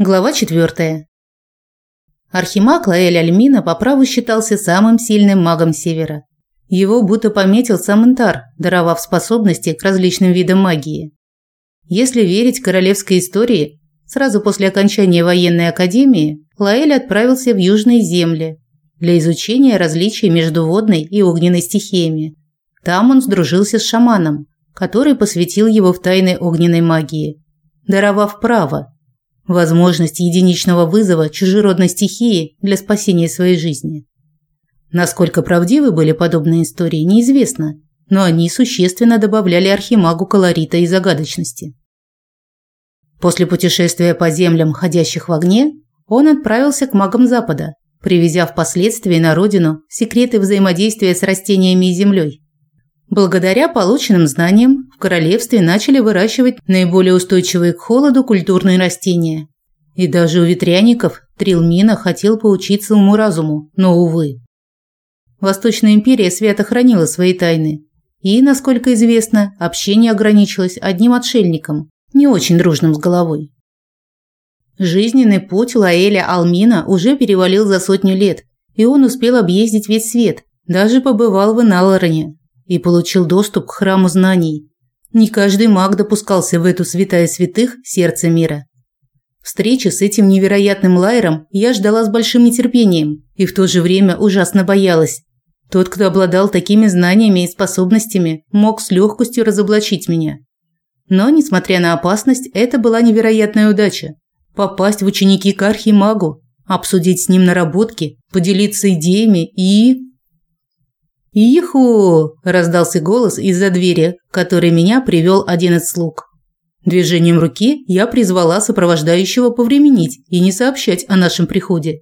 Глава 4. Архимаг Лаэль Альмина по праву считался самым сильным магом Севера. Его будто пометил сам Интар, даровав способности к различным видам магии. Если верить королевской истории, сразу после окончания военной академии Лаэль отправился в южные земли для изучения различий между водной и огненной стихиями. Там он сдружился с шаманом, который посвятил его в тайны огненной магии, даровав право возможность единичного вызова чужеродной стихии для спасения своей жизни. Насколько правдивы были подобные истории, неизвестно, но они существенно добавляли архимагу колорита и загадочности. После путешествия по землям, ходящих в огне, он отправился к магам Запада, привезя впоследствии на родину секреты взаимодействия с растениями и землей. Благодаря полученным знаниям в королевстве начали выращивать наиболее устойчивые к холоду культурные растения. И даже у ветряников Трилмина хотел поучиться уму-разуму, но, увы. Восточная империя свято хранила свои тайны. И, насколько известно, общение ограничилось одним отшельником, не очень дружным с головой. Жизненный путь Лаэля Алмина уже перевалил за сотню лет, и он успел объездить весь свет, даже побывал в Иналороне, и получил доступ к храму знаний. Не каждый маг допускался в эту святая святых сердце мира. Встречи с этим невероятным лайером я ждала с большим нетерпением и в то же время ужасно боялась. Тот, кто обладал такими знаниями и способностями, мог с легкостью разоблачить меня. Но, несмотря на опасность, это была невероятная удача. Попасть в ученики к архимагу, обсудить с ним наработки, поделиться идеями и... «Иху!» – раздался голос из-за двери, который меня привел один из слуг. Движением руки я призвала сопровождающего повременить и не сообщать о нашем приходе.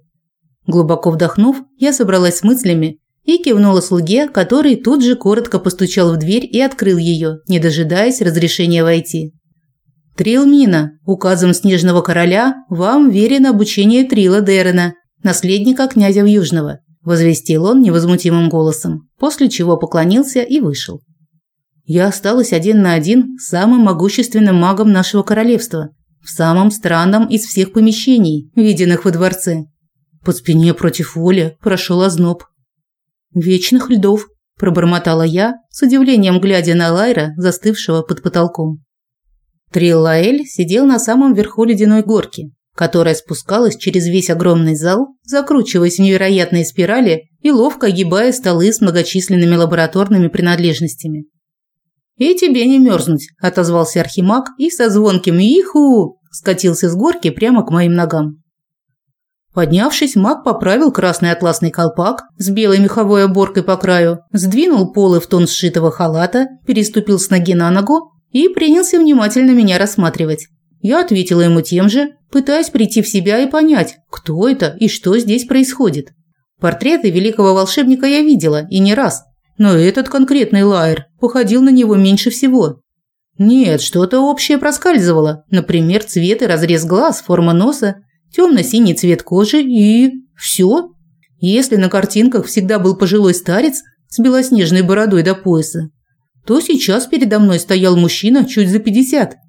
Глубоко вдохнув, я собралась с мыслями и кивнула слуге, который тут же коротко постучал в дверь и открыл ее, не дожидаясь разрешения войти. «Трилмина, указом Снежного Короля вам верено обучение Трила Дерена, наследника князя Южного возвестил он невозмутимым голосом, после чего поклонился и вышел. Я осталась один на один с самым могущественным магом нашего королевства, в самом странном из всех помещений, виденных во дворце. По спине против воли прошел озноб. «Вечных льдов», – пробормотала я, с удивлением глядя на Лайра, застывшего под потолком. Триллаэль сидел на самом верху ледяной горки, которая спускалась через весь огромный зал, закручиваясь в невероятные спирали и ловко огибая столы с многочисленными лабораторными принадлежностями. «И тебе не мерзнуть», – отозвался Архимаг и со звонким «Иху!» скатился с горки прямо к моим ногам. Поднявшись, маг поправил красный атласный колпак с белой меховой оборкой по краю, сдвинул полы в тон сшитого халата, переступил с ноги на ногу и принялся внимательно меня рассматривать. Я ответила ему тем же, пытаясь прийти в себя и понять, кто это и что здесь происходит. Портреты великого волшебника я видела, и не раз. Но этот конкретный лайер походил на него меньше всего. Нет, что-то общее проскальзывало. Например, цвет и разрез глаз, форма носа, темно-синий цвет кожи и... все. Если на картинках всегда был пожилой старец с белоснежной бородой до пояса, то сейчас передо мной стоял мужчина чуть за пятьдесят –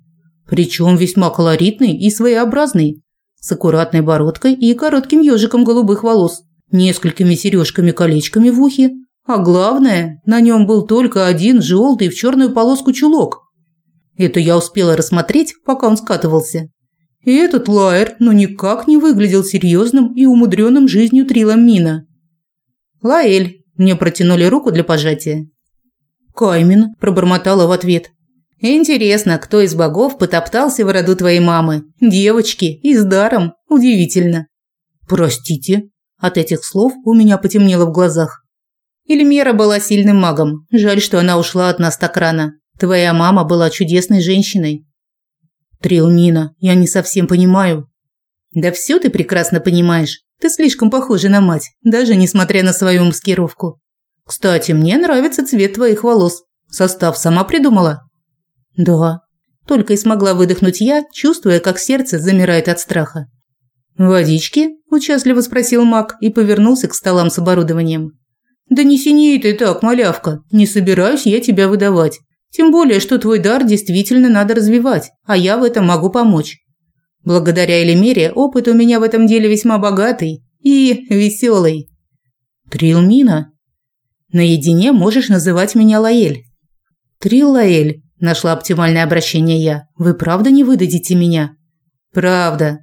причем весьма колоритный и своеобразный, с аккуратной бородкой и коротким ежиком голубых волос, несколькими сережками-колечками в ухе, а главное, на нем был только один желтый в черную полоску чулок. Это я успела рассмотреть, пока он скатывался. И этот лайер ну никак не выглядел серьезным и умудренным жизнью Трилом Мина. «Лаэль», мне протянули руку для пожатия. «Каймен», – пробормотала в ответ. Интересно, кто из богов потоптался в роду твоей мамы? Девочки, и с даром. Удивительно. Простите. От этих слов у меня потемнело в глазах. Ильмера была сильным магом. Жаль, что она ушла от нас так рано. Твоя мама была чудесной женщиной. Трилмина, я не совсем понимаю. Да все ты прекрасно понимаешь. Ты слишком похожа на мать, даже несмотря на свою маскировку. Кстати, мне нравится цвет твоих волос. Состав сама придумала? «Да», – только и смогла выдохнуть я, чувствуя, как сердце замирает от страха. «Водички?» – участливо спросил маг и повернулся к столам с оборудованием. «Да не синей ты так, малявка, не собираюсь я тебя выдавать. Тем более, что твой дар действительно надо развивать, а я в этом могу помочь. Благодаря Элемере опыт у меня в этом деле весьма богатый и веселый. Трилмина? Наедине можешь называть меня Лаэль. Трил Лаэль, нашла оптимальное обращение я. Вы правда не выдадите меня? Правда.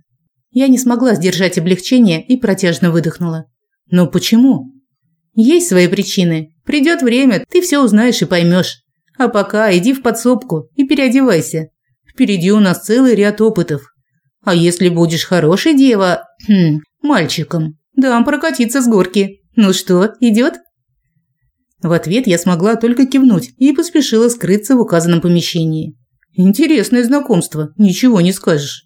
Я не смогла сдержать облегчение и протяжно выдохнула. Но почему? Есть свои причины. Придет время, ты все узнаешь и поймешь. А пока иди в подсобку и переодевайся. Впереди у нас целый ряд опытов. А если будешь хорошей дева, хм, мальчиком, дам прокатиться с горки. Ну что, идет? В ответ я смогла только кивнуть и поспешила скрыться в указанном помещении. Интересное знакомство, ничего не скажешь.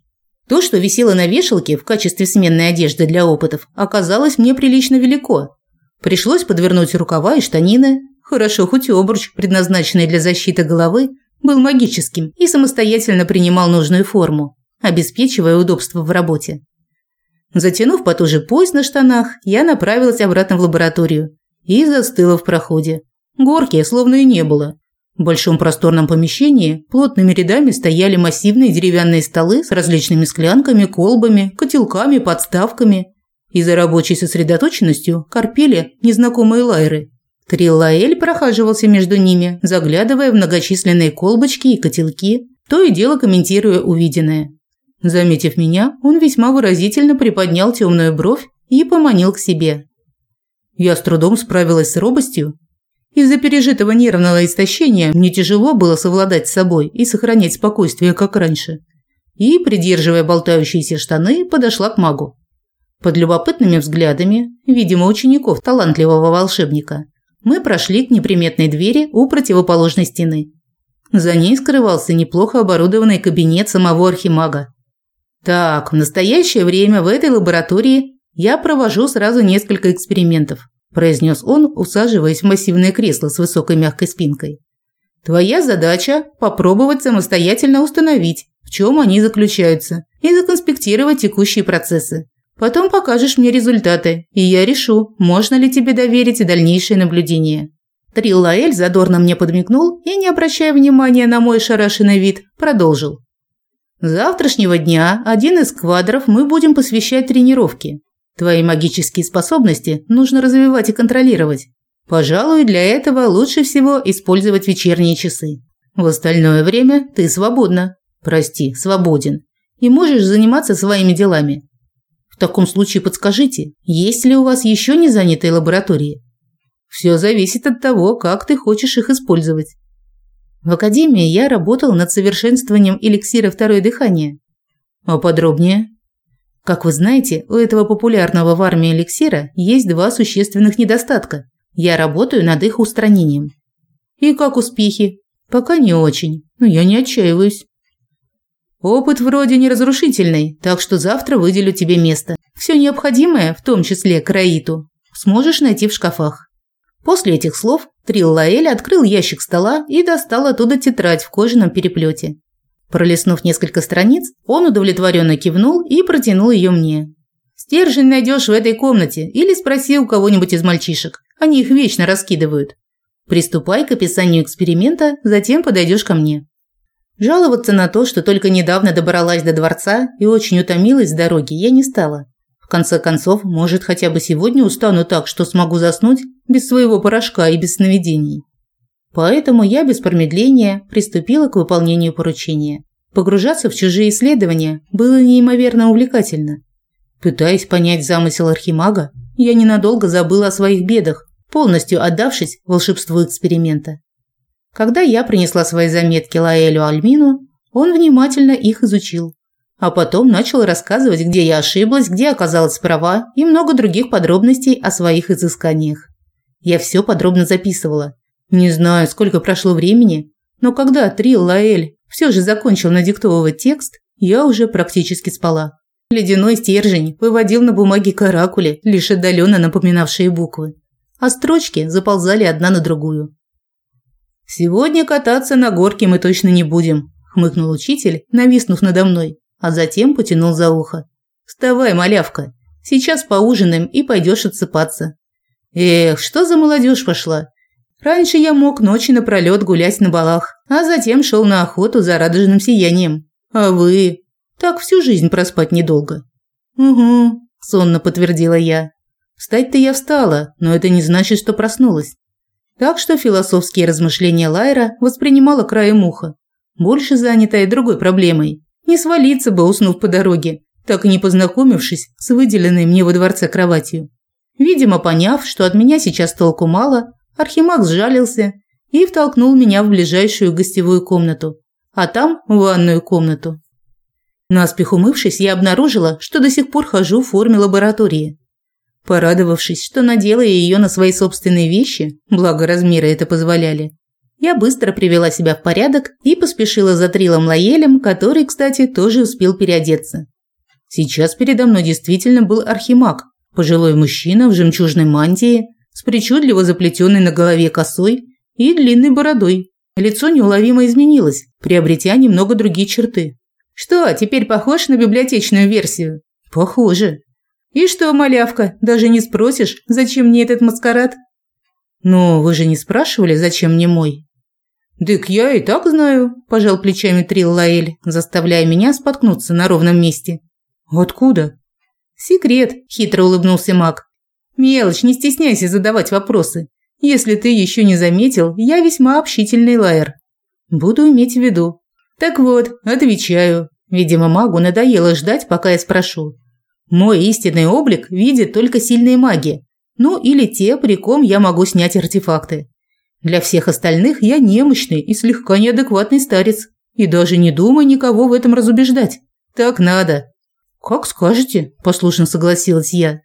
То, что висело на вешалке в качестве сменной одежды для опытов, оказалось мне прилично велико. Пришлось подвернуть рукава и штанины. Хорошо, хоть обруч, предназначенный для защиты головы, был магическим и самостоятельно принимал нужную форму обеспечивая удобство в работе. Затянув потуже пояс на штанах, я направилась обратно в лабораторию и застыла в проходе. Горки словно и не было. В большом просторном помещении плотными рядами стояли массивные деревянные столы с различными склянками, колбами, котелками, подставками. И за рабочей сосредоточенностью корпели незнакомые лайры. Триллаэль прохаживался между ними, заглядывая в многочисленные колбочки и котелки, то и дело комментируя увиденное. Заметив меня, он весьма выразительно приподнял темную бровь и поманил к себе. Я с трудом справилась с робостью. Из-за пережитого нервного истощения мне тяжело было совладать с собой и сохранять спокойствие, как раньше. И, придерживая болтающиеся штаны, подошла к магу. Под любопытными взглядами, видимо, учеников талантливого волшебника, мы прошли к неприметной двери у противоположной стены. За ней скрывался неплохо оборудованный кабинет самого архимага. Так, в настоящее время в этой лаборатории я провожу сразу несколько экспериментов, произнес он, усаживаясь в массивное кресло с высокой мягкой спинкой. Твоя задача попробовать самостоятельно установить, в чем они заключаются, и законспектировать текущие процессы. Потом покажешь мне результаты, и я решу, можно ли тебе доверить дальнейшее наблюдение. Триллаэль задорно мне подмигнул и, не обращая внимания на мой шарашенный вид, продолжил. С завтрашнего дня один из квадров мы будем посвящать тренировке. Твои магические способности нужно развивать и контролировать. Пожалуй, для этого лучше всего использовать вечерние часы. В остальное время ты свободна. Прости, свободен. И можешь заниматься своими делами. В таком случае подскажите, есть ли у вас еще не занятые лаборатории? Все зависит от того, как ты хочешь их использовать. В академии я работал над совершенствованием эликсира второе дыхание. А подробнее? Как вы знаете, у этого популярного в армии эликсира есть два существенных недостатка. Я работаю над их устранением. И как успехи? Пока не очень, но я не отчаиваюсь. Опыт вроде не разрушительный, так что завтра выделю тебе место. Все необходимое, в том числе краиту, сможешь найти в шкафах. После этих слов Триллаэль открыл ящик стола и достал оттуда тетрадь в кожаном переплете. Пролистнув несколько страниц, он удовлетворенно кивнул и протянул ее мне. «Стержень найдешь в этой комнате или спроси у кого-нибудь из мальчишек. Они их вечно раскидывают. Приступай к описанию эксперимента, затем подойдешь ко мне». Жаловаться на то, что только недавно добралась до дворца и очень утомилась с дороги, я не стала. В конце концов, может, хотя бы сегодня устану так, что смогу заснуть без своего порошка и без сновидений. Поэтому я без промедления приступила к выполнению поручения. Погружаться в чужие исследования было неимоверно увлекательно. Пытаясь понять замысел архимага, я ненадолго забыла о своих бедах, полностью отдавшись волшебству эксперимента. Когда я принесла свои заметки Лаэлю Альмину, он внимательно их изучил, а потом начал рассказывать, где я ошиблась, где оказалась права и много других подробностей о своих изысканиях. Я все подробно записывала. Не знаю, сколько прошло времени, но когда Трил Лаэль все же закончил надиктовывать текст, я уже практически спала. Ледяной стержень выводил на бумаге каракули, лишь отдаленно напоминавшие буквы, а строчки заползали одна на другую. «Сегодня кататься на горке мы точно не будем», – хмыкнул учитель, нависнув надо мной, а затем потянул за ухо. «Вставай, малявка, сейчас поужинаем и пойдешь отсыпаться. Эх, что за молодежь пошла. Раньше я мог ночи напролет гулять на балах, а затем шел на охоту за радужным сиянием. А вы? Так всю жизнь проспать недолго. Угу, сонно подтвердила я. Встать-то я встала, но это не значит, что проснулась. Так что философские размышления Лайра воспринимала краем уха, больше занятая другой проблемой. Не свалиться бы, уснув по дороге, так и не познакомившись с выделенной мне во дворце кроватью. Видимо, поняв, что от меня сейчас толку мало, Архимаг сжалился и втолкнул меня в ближайшую гостевую комнату, а там – в ванную комнату. Наспех умывшись, я обнаружила, что до сих пор хожу в форме лаборатории. Порадовавшись, что надела ее на свои собственные вещи, благо размеры это позволяли, я быстро привела себя в порядок и поспешила за Трилом Лаелем, который, кстати, тоже успел переодеться. Сейчас передо мной действительно был архимаг, пожилой мужчина в жемчужной мантии, с причудливо заплетенной на голове косой и длинной бородой. Лицо неуловимо изменилось, приобретя немного другие черты. Что, теперь похож на библиотечную версию? Похоже. И что, малявка, даже не спросишь, зачем мне этот маскарад? Но вы же не спрашивали, зачем мне мой? «Дык я и так знаю», – пожал плечами Трил Лаэль, заставляя меня споткнуться на ровном месте. «Откуда?» «Секрет», – хитро улыбнулся маг. «Мелочь, не стесняйся задавать вопросы. Если ты еще не заметил, я весьма общительный лаэр. Буду иметь в виду. Так вот, отвечаю. Видимо, магу надоело ждать, пока я спрошу. Мой истинный облик видит только сильные маги. Ну или те, при ком я могу снять артефакты. Для всех остальных я немощный и слегка неадекватный старец. И даже не думаю никого в этом разубеждать. Так надо. Как скажете, послушно согласилась я.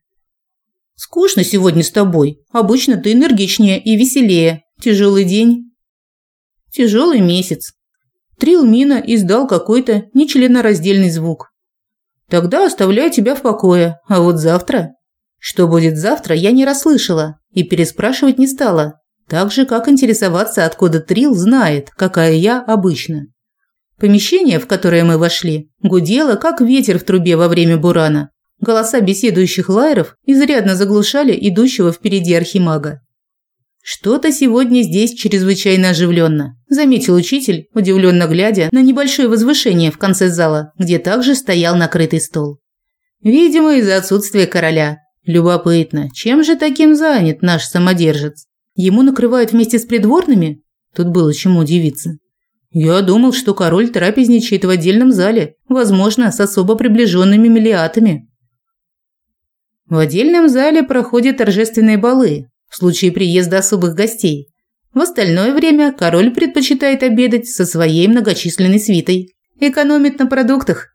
Скучно сегодня с тобой. Обычно ты энергичнее и веселее. Тяжелый день. Тяжелый месяц. Трилмина издал какой-то нечленораздельный звук. Тогда оставляю тебя в покое. А вот завтра? Что будет завтра, я не расслышала и переспрашивать не стала. Так же, как интересоваться, откуда Трил знает, какая я обычно. Помещение, в которое мы вошли, гудело, как ветер в трубе во время бурана. Голоса беседующих лайеров изрядно заглушали идущего впереди архимага. «Что-то сегодня здесь чрезвычайно оживленно», – заметил учитель, удивленно глядя на небольшое возвышение в конце зала, где также стоял накрытый стол. «Видимо, из-за отсутствия короля. Любопытно, чем же таким занят наш самодержец? Ему накрывают вместе с придворными? Тут было чему удивиться. Я думал, что король трапезничает в отдельном зале, возможно, с особо приближенными миллиатами». В отдельном зале проходят торжественные балы, в случае приезда особых гостей. В остальное время король предпочитает обедать со своей многочисленной свитой. Экономит на продуктах.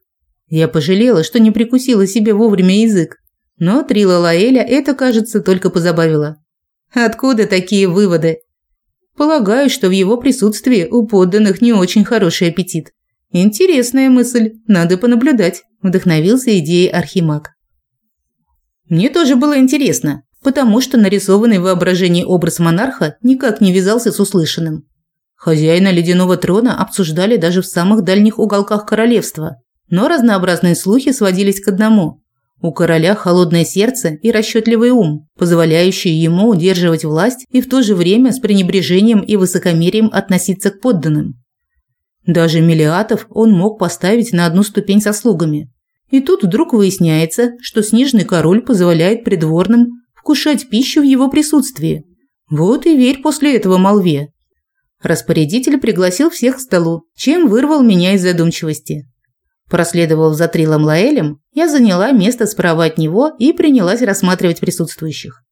Я пожалела, что не прикусила себе вовремя язык. Но Трила Лаэля это, кажется, только позабавило. Откуда такие выводы? Полагаю, что в его присутствии у подданных не очень хороший аппетит. Интересная мысль, надо понаблюдать, вдохновился идеей Архимаг. Мне тоже было интересно, потому что нарисованный в воображении образ монарха никак не вязался с услышанным. Хозяина ледяного трона обсуждали даже в самых дальних уголках королевства, но разнообразные слухи сводились к одному. У короля холодное сердце и расчетливый ум, позволяющие ему удерживать власть и в то же время с пренебрежением и высокомерием относиться к подданным. Даже миллиатов он мог поставить на одну ступень со слугами. И тут вдруг выясняется, что снежный король позволяет придворным вкушать пищу в его присутствии. Вот и верь после этого молве. Распорядитель пригласил всех к столу, чем вырвал меня из задумчивости. Проследовав за Трилом Лаэлем, я заняла место справа от него и принялась рассматривать присутствующих.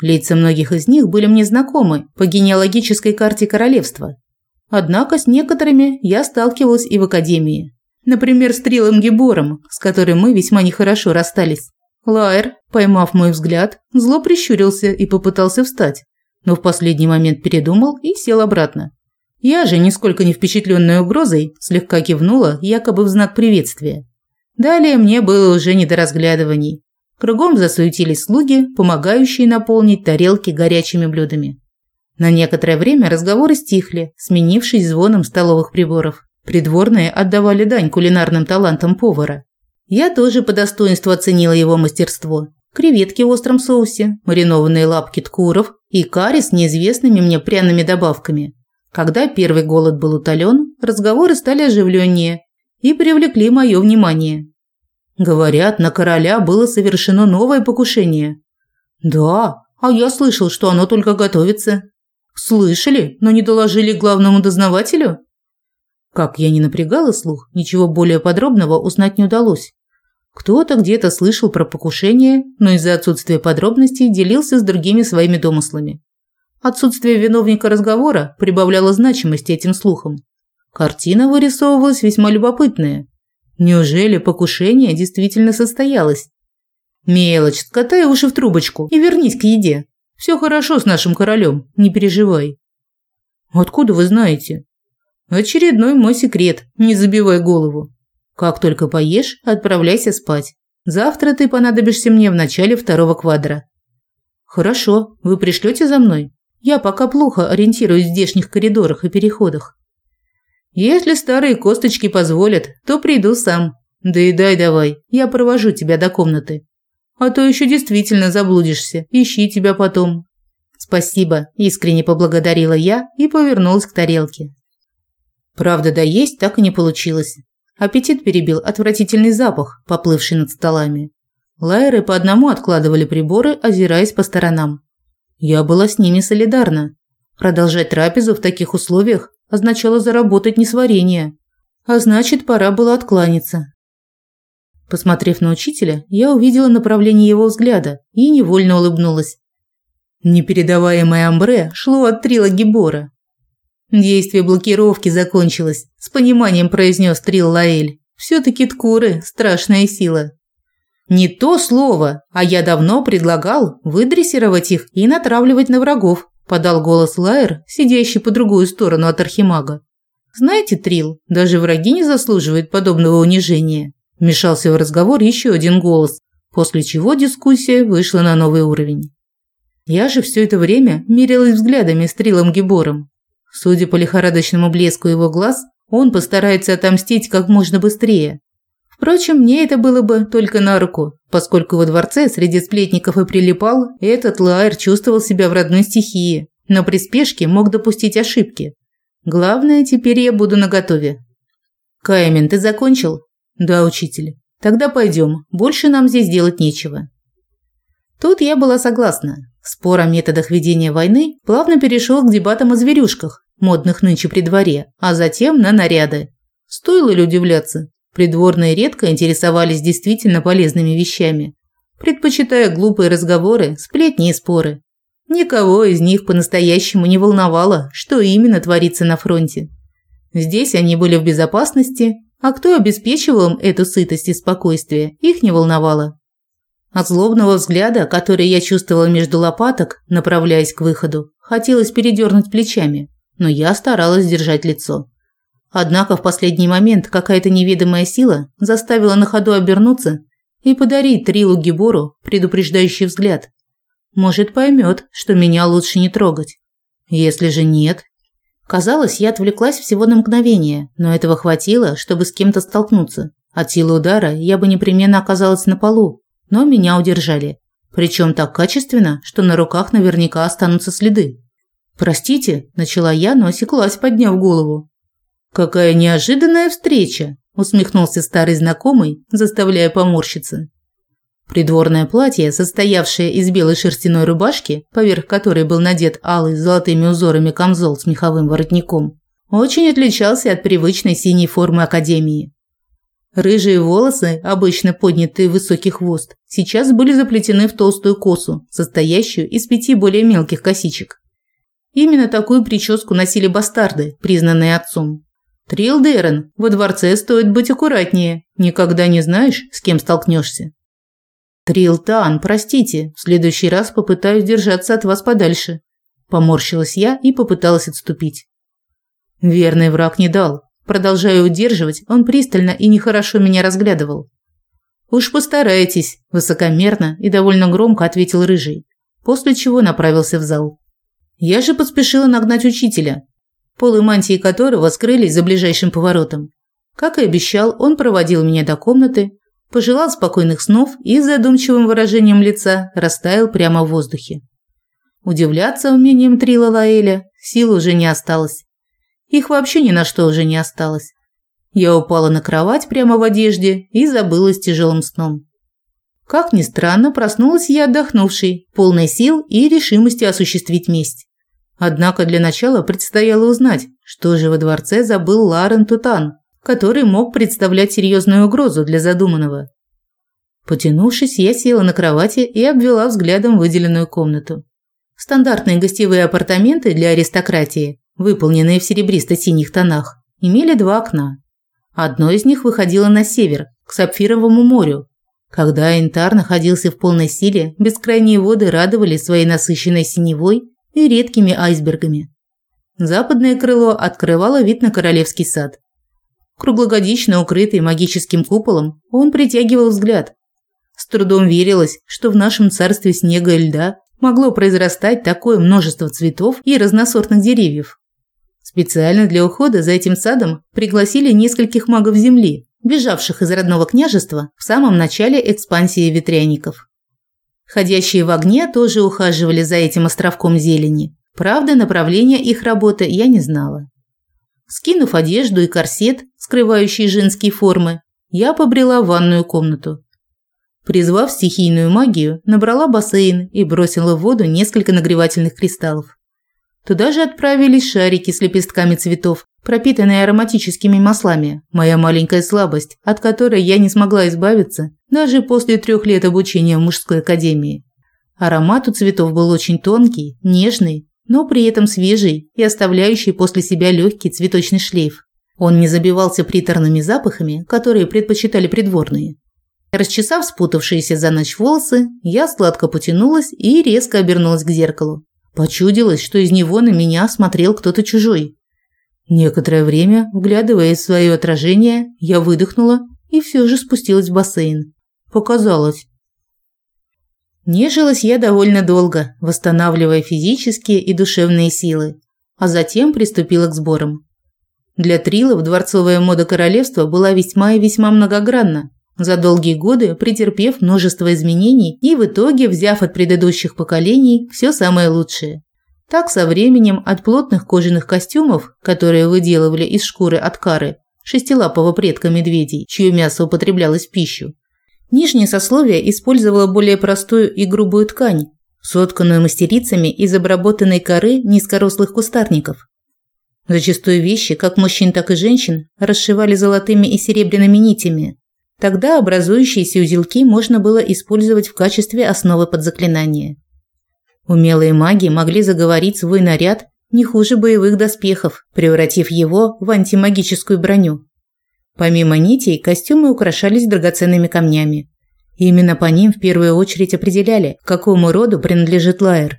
Лица многих из них были мне знакомы по генеалогической карте королевства. Однако с некоторыми я сталкивалась и в академии. Например, с Трилом Гебором, с которым мы весьма нехорошо расстались. Лайер, поймав мой взгляд, зло прищурился и попытался встать, но в последний момент передумал и сел обратно. Я же, нисколько не впечатленная угрозой, слегка кивнула, якобы в знак приветствия. Далее мне было уже не до разглядываний. Кругом засуетились слуги, помогающие наполнить тарелки горячими блюдами. На некоторое время разговоры стихли, сменившись звоном столовых приборов. Придворные отдавали дань кулинарным талантам повара. Я тоже по достоинству оценила его мастерство. Креветки в остром соусе, маринованные лапки ткуров и карри с неизвестными мне пряными добавками. Когда первый голод был утолен, разговоры стали оживленнее, и привлекли мое внимание. Говорят, на короля было совершено новое покушение. Да, а я слышал, что оно только готовится. Слышали, но не доложили главному дознавателю? Как я не напрягала слух, ничего более подробного узнать не удалось. Кто-то где-то слышал про покушение, но из-за отсутствия подробностей делился с другими своими домыслами. Отсутствие виновника разговора прибавляло значимости этим слухам. Картина вырисовывалась весьма любопытная. Неужели покушение действительно состоялось? Мелочь, скатай уши в трубочку и вернись к еде. Все хорошо с нашим королем, не переживай. Откуда вы знаете? Очередной мой секрет, не забивай голову. Как только поешь, отправляйся спать. Завтра ты понадобишься мне в начале второго квадра. Хорошо, вы пришлете за мной? Я пока плохо ориентируюсь в здешних коридорах и переходах. Если старые косточки позволят, то приду сам. Да и дай давай, я провожу тебя до комнаты. А то еще действительно заблудишься, ищи тебя потом. Спасибо, искренне поблагодарила я и повернулась к тарелке. Правда, да есть так и не получилось. Аппетит перебил отвратительный запах, поплывший над столами. Лайеры по одному откладывали приборы, озираясь по сторонам. Я была с ними солидарна. Продолжать трапезу в таких условиях означало заработать несварение. А значит, пора было откланяться. Посмотрев на учителя, я увидела направление его взгляда и невольно улыбнулась. Непередаваемое амбре шло от Трила Гибора. Действие блокировки закончилось, с пониманием произнес Трил Лаэль. Все-таки ткуры – страшная сила. Не то слово, а я давно предлагал выдрессировать их и натравливать на врагов, подал голос Лайер, сидящий по другую сторону от архимага. Знаете, Трил, даже враги не заслуживают подобного унижения. Вмешался в разговор еще один голос, после чего дискуссия вышла на новый уровень. Я же все это время мерилась взглядами с Трилом Гибором. Судя по лихорадочному блеску его глаз, он постарается отомстить как можно быстрее. Впрочем, мне это было бы только на руку, поскольку во дворце среди сплетников и прилипал, этот Лаэр чувствовал себя в родной стихии, но при спешке мог допустить ошибки. Главное, теперь я буду наготове. Каймен, ты закончил? Да, учитель. Тогда пойдем, больше нам здесь делать нечего. Тут я была согласна. Спор о методах ведения войны плавно перешел к дебатам о зверюшках, модных нынче при дворе, а затем на наряды. Стоило ли удивляться? Придворные редко интересовались действительно полезными вещами, предпочитая глупые разговоры, сплетни и споры. Никого из них по-настоящему не волновало, что именно творится на фронте. Здесь они были в безопасности, а кто обеспечивал им эту сытость и спокойствие, их не волновало. От злобного взгляда, который я чувствовала между лопаток, направляясь к выходу, хотелось передернуть плечами, но я старалась держать лицо. Однако в последний момент какая-то неведомая сила заставила на ходу обернуться и подарить Трилу Гибору предупреждающий взгляд. Может, поймет, что меня лучше не трогать. Если же нет... Казалось, я отвлеклась всего на мгновение, но этого хватило, чтобы с кем-то столкнуться. От силы удара я бы непременно оказалась на полу, но меня удержали. Причем так качественно, что на руках наверняка останутся следы. «Простите», – начала я, но осеклась, подняв голову. «Какая неожиданная встреча!» – усмехнулся старый знакомый, заставляя поморщиться. Придворное платье, состоявшее из белой шерстяной рубашки, поверх которой был надет алый с золотыми узорами камзол с меховым воротником, очень отличался от привычной синей формы академии. Рыжие волосы, обычно поднятые в высокий хвост, сейчас были заплетены в толстую косу, состоящую из пяти более мелких косичек. Именно такую прическу носили бастарды, признанные отцом. Трил Дэрон, во дворце стоит быть аккуратнее, никогда не знаешь, с кем столкнешься. Трил Тан, простите, в следующий раз попытаюсь держаться от вас подальше. Поморщилась я и попыталась отступить. Верный враг не дал. Продолжая удерживать, он пристально и нехорошо меня разглядывал. «Уж постарайтесь», – высокомерно и довольно громко ответил Рыжий, после чего направился в зал. Я же поспешила нагнать учителя, полы мантии которого скрылись за ближайшим поворотом. Как и обещал, он проводил меня до комнаты, пожелал спокойных снов и с задумчивым выражением лица растаял прямо в воздухе. Удивляться умением Трила Лаэля сил уже не осталось. Их вообще ни на что уже не осталось. Я упала на кровать прямо в одежде и забылась тяжелым сном. Как ни странно, проснулась я отдохнувшей, полной сил и решимости осуществить месть. Однако для начала предстояло узнать, что же во дворце забыл Ларен Тутан, который мог представлять серьезную угрозу для задуманного. Потянувшись, я села на кровати и обвела взглядом выделенную комнату. Стандартные гостевые апартаменты для аристократии, выполненные в серебристо-синих тонах, имели два окна. Одно из них выходило на север, к Сапфировому морю. Когда Интар находился в полной силе, бескрайние воды радовали своей насыщенной синевой и редкими айсбергами. Западное крыло открывало вид на королевский сад. Круглогодично укрытый магическим куполом, он притягивал взгляд. С трудом верилось, что в нашем царстве снега и льда могло произрастать такое множество цветов и разносортных деревьев. Специально для ухода за этим садом пригласили нескольких магов земли, бежавших из родного княжества в самом начале экспансии ветряников. Ходящие в огне тоже ухаживали за этим островком зелени. Правда, направления их работы я не знала. Скинув одежду и корсет, скрывающий женские формы, я побрела в ванную комнату. Призвав стихийную магию, набрала бассейн и бросила в воду несколько нагревательных кристаллов. Туда же отправились шарики с лепестками цветов, пропитанные ароматическими маслами. Моя маленькая слабость, от которой я не смогла избавиться даже после трех лет обучения в мужской академии. Аромат у цветов был очень тонкий, нежный, но при этом свежий и оставляющий после себя легкий цветочный шлейф. Он не забивался приторными запахами, которые предпочитали придворные. Расчесав спутавшиеся за ночь волосы, я сладко потянулась и резко обернулась к зеркалу. Почудилось, что из него на меня смотрел кто-то чужой. Некоторое время, вглядываясь в свое отражение, я выдохнула и все же спустилась в бассейн. Показалось. Нежилась я довольно долго, восстанавливая физические и душевные силы, а затем приступила к сборам. Для трилов дворцовая мода королевства была весьма и весьма многогранна, за долгие годы претерпев множество изменений и в итоге взяв от предыдущих поколений все самое лучшее. Так со временем от плотных кожаных костюмов, которые выделывали из шкуры от кары, шестилапого предка медведей, чье мясо употреблялось в пищу, нижнее сословие использовало более простую и грубую ткань, сотканную мастерицами из обработанной коры низкорослых кустарников. Зачастую вещи, как мужчин, так и женщин, расшивали золотыми и серебряными нитями, Тогда образующиеся узелки можно было использовать в качестве основы под заклинание. Умелые маги могли заговорить свой наряд не хуже боевых доспехов, превратив его в антимагическую броню. Помимо нитей, костюмы украшались драгоценными камнями. Именно по ним в первую очередь определяли, к какому роду принадлежит лайер.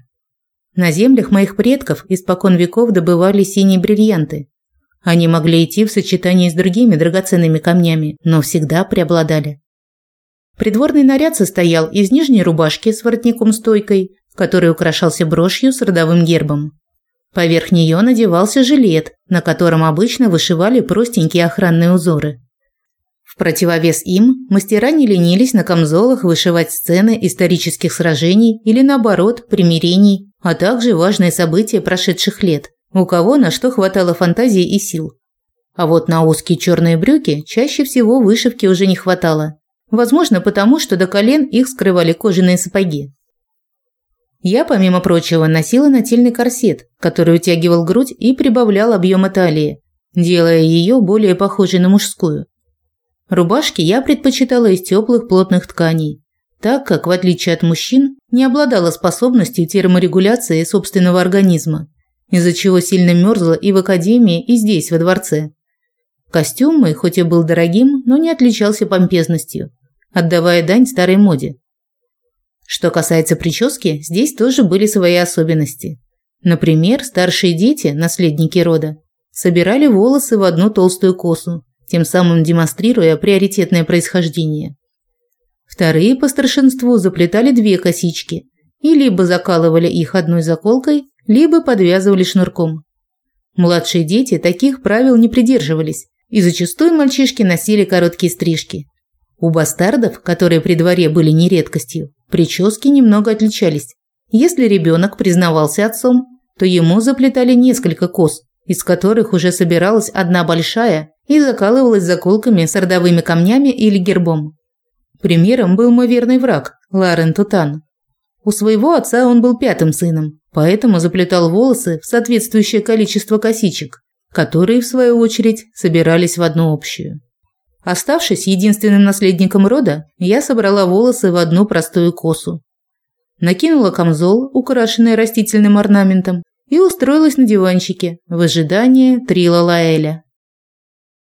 На землях моих предков испокон веков добывали синие бриллианты, они могли идти в сочетании с другими драгоценными камнями, но всегда преобладали. Придворный наряд состоял из нижней рубашки с воротником-стойкой, который украшался брошью с родовым гербом. Поверх нее надевался жилет, на котором обычно вышивали простенькие охранные узоры. В противовес им мастера не ленились на камзолах вышивать сцены исторических сражений или наоборот примирений, а также важные события прошедших лет – у кого на что хватало фантазии и сил. А вот на узкие черные брюки чаще всего вышивки уже не хватало. Возможно, потому что до колен их скрывали кожаные сапоги. Я, помимо прочего, носила нательный корсет, который утягивал грудь и прибавлял объема талии, делая ее более похожей на мужскую. Рубашки я предпочитала из теплых плотных тканей, так как, в отличие от мужчин, не обладала способностью терморегуляции собственного организма из-за чего сильно мерзла и в академии, и здесь, во дворце. Костюм мой, хоть и был дорогим, но не отличался помпезностью, отдавая дань старой моде. Что касается прически, здесь тоже были свои особенности. Например, старшие дети, наследники рода, собирали волосы в одну толстую косу, тем самым демонстрируя приоритетное происхождение. Вторые по старшинству заплетали две косички и либо закалывали их одной заколкой, либо подвязывали шнурком. Младшие дети таких правил не придерживались, и зачастую мальчишки носили короткие стрижки. У бастардов, которые при дворе были не редкостью, прически немного отличались. Если ребенок признавался отцом, то ему заплетали несколько кос, из которых уже собиралась одна большая и закалывалась заколками с родовыми камнями или гербом. Примером был мой верный враг Ларен Тутан. У своего отца он был пятым сыном, поэтому заплетал волосы в соответствующее количество косичек, которые, в свою очередь, собирались в одну общую. Оставшись единственным наследником рода, я собрала волосы в одну простую косу. Накинула камзол, украшенный растительным орнаментом, и устроилась на диванчике в ожидании Трила Лаэля.